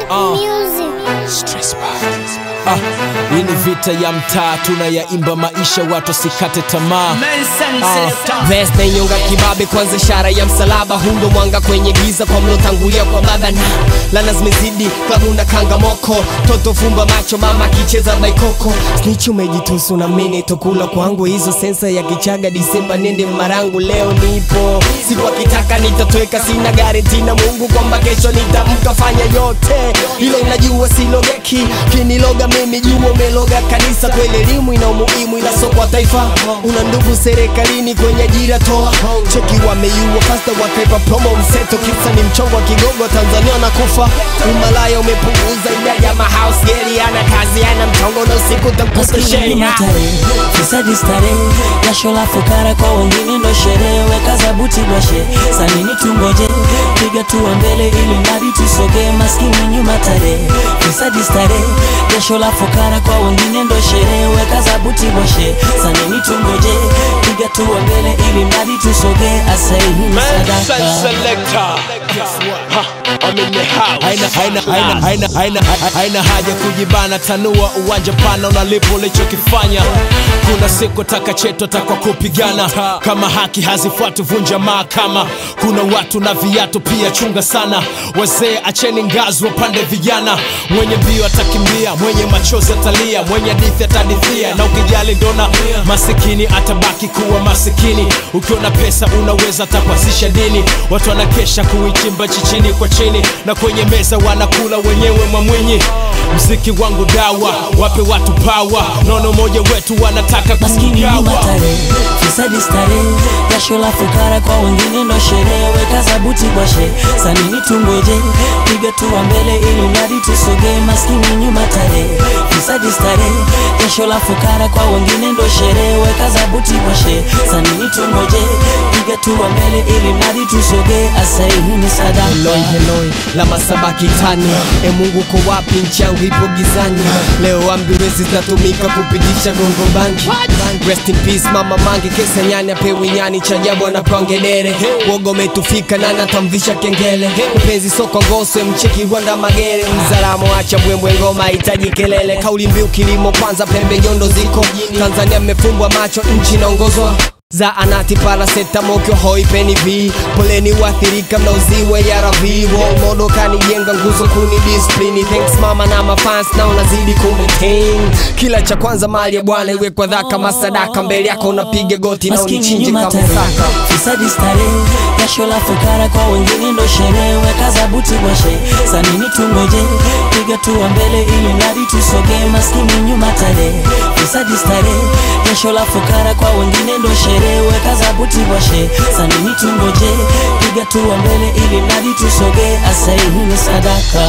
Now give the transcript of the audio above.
good uh. music. Stress ball. Uh. Hii ni vita ya mtaa tunayaimba maisha watu sikate tamaa. Best nyonga inyonga kibabe kwanza ishara ya msalaba. Hundo mwanga kwenye giza kwa mlotangulia kwa baba na lana zimezidi klabu na kanga moko. Toto fumba macho mama akicheza baikoko snitch umejitusu na mini tokula kwangu. Hizo sensa ya kichaga disemba nende marangu. Leo nipo siku akitaka nitatweka sina garanti na mungu kwamba kesho nitamka fanya yote. Hilo najua silogeki kiniloga mimi umeloga kanisa kweli elimu ina umuhimu ila sio kwa taifa. Una ndugu serikalini kwenye ajira toa. Cheki wameiua pasta wakaipa promo mseto kisa ni mchongo wa kigogo tanzania nakufa umalaya umepunguza idadi ya mahouse geri ana kazi ana mchongo na usiku Maskini sheria fisadi starehe, jasho la fukara kwa wengine ndo sherehe, weka zabuti bwashe, sanini tungoje, piga tuwa mbele ili mradi tusoge, maskini nyuma tare, fisadi starehe, kesho la fukara kwa wengine ndo sherehe, weka zabuti boshe. Saneni, tungoje, piga tuwa mbele ili mradi haina, haja kujibana. Tanua uwanja pana unalipo ulichokifanya. Kuna siku taka cheto takwa kupigana. Kama haki hazifuati vunja mahakama. Kuna watu na viatu pia chunga sana. Wazee acheni ngazi wapande vijana. Mwenye mbio atakimbia mwenye machozi atalia mwenye hadithi atadithia. Na ukijali ndona masikini atabaki kuwa masikini. Ukiona pesa unaweza takwazisha dini. Watu wanakesha kuichimba chichini kwa chini na kwenye meza wanakula wenyewe mamwinyi mziki wangu dawa wape watu pawa nono moja wetu wanataka kugawa. fisadi stare. Jasho la fukara kwa wengine ndo sherehe weka zabuti bwashe sanini tungoje piga tuwa mbele ili mradi tusoge maskini nyuma tare fisadi stare. Jasho la fukara kwa wengine ndo sherehe weka zabuti bwashe sanini tungoje piga tuwa mbele ili mradi tusoge asai ni sadaka. Heloi, heloi, la masaba kitani. E Mungu ko wapi? Nchi yangu ipo gizani. Leo ambulance zinatumika kupitisha gongo bangi. Rest in peace mama mangi kesa nyani apewi nyani cha ajabu anapangedere wogo umetufika na natamvisha kengele. Mpenzi soko ngoswe mcheki Rwanda magere. Mzalamo acha bwembwe ngoma hitaji kelele. Kauli mbiu kilimo kwanza pembe yondo ziko. Tanzania mmefumbwa macho nchi inaongozwa za anati parasetamokyo hoi peni v poleni wathirika mnauziwe yarav modo kanijenga nguzo kuni disiplini thanks mama na mafans na unazidi kumetain kila cha kwanza mali ya bwana iwe kwa dhaka. Masadaka mbele yako unapiga goti na unichinje nyuma kama tare saka. Fisadi stare jasho la fukara kwa wengine ndo sherehe. Weka zabuti bwashe sanini tungoje. Piga tuwa mbele ili mradi tusoge maskini nyuma tare fisadi stare kesho la fukara kwa wengine ndo sherehe weka zabuti washe sanini tungoje piga tuwa mbele ili mradi tusoge ni sadaka